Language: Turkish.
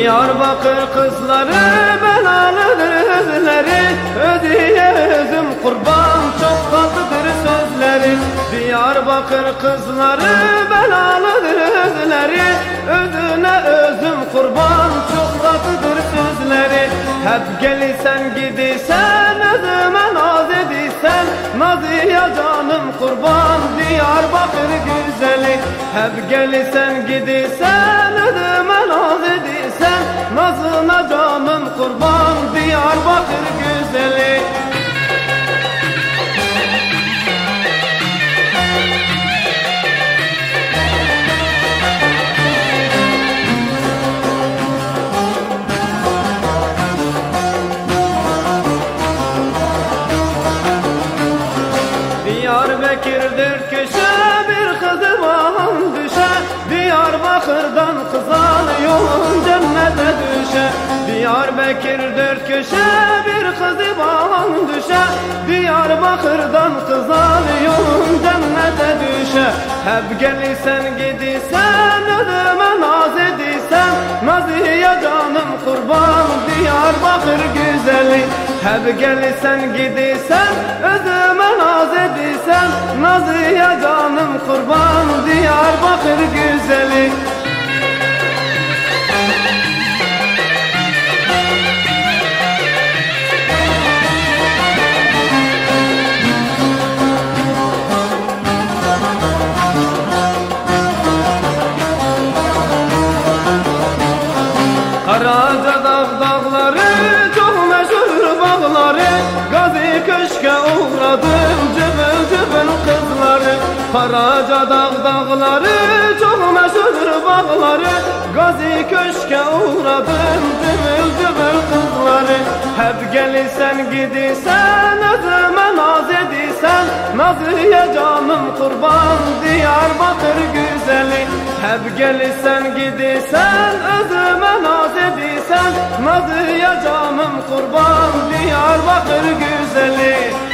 Diyarbakır kızları belalıdır özleri Ödüye özüm kurban çok tatlıdır sözleri. Diyarbakır kızları belalıdır özleri Ödüne özüm kurban çok tatlıdır sözleri. Hep gelirsen gidisen özüme Naziye canım kurban Diyarbakır güzeli. Hep gelirsen gidisen özüme naz edisen Nazına canım kurban Diyarbakır güzeli Diyarbakır'dan kızal yolun cennete düşe. Diyarbakır'dır köşe bir kızı vahan düşe. Diyarbakır'dan kızal yolun cennete düşe. Hep gelirsen gidisen ödeme naz edisen. Naziye canım kurban Diyarbakır güzeli. Hep gelirsen gidisen özüme naz edisen. Naziye canım kurban Diyarbakır güzeli bağları Gazi köşke uğradım cıvıl cıvıl kızları. Karaca dağ dağları çok meşhur bağları. Gazi köşke uğradım cıvıl cıvıl kızları. Hep gelirsen gidisen özüme naz edisen Naziye canım kurban Diyarbakır güzeli Hep gelirsen gidisen özüme naz edisen Naziye canım kurban Diyarbakır güzeli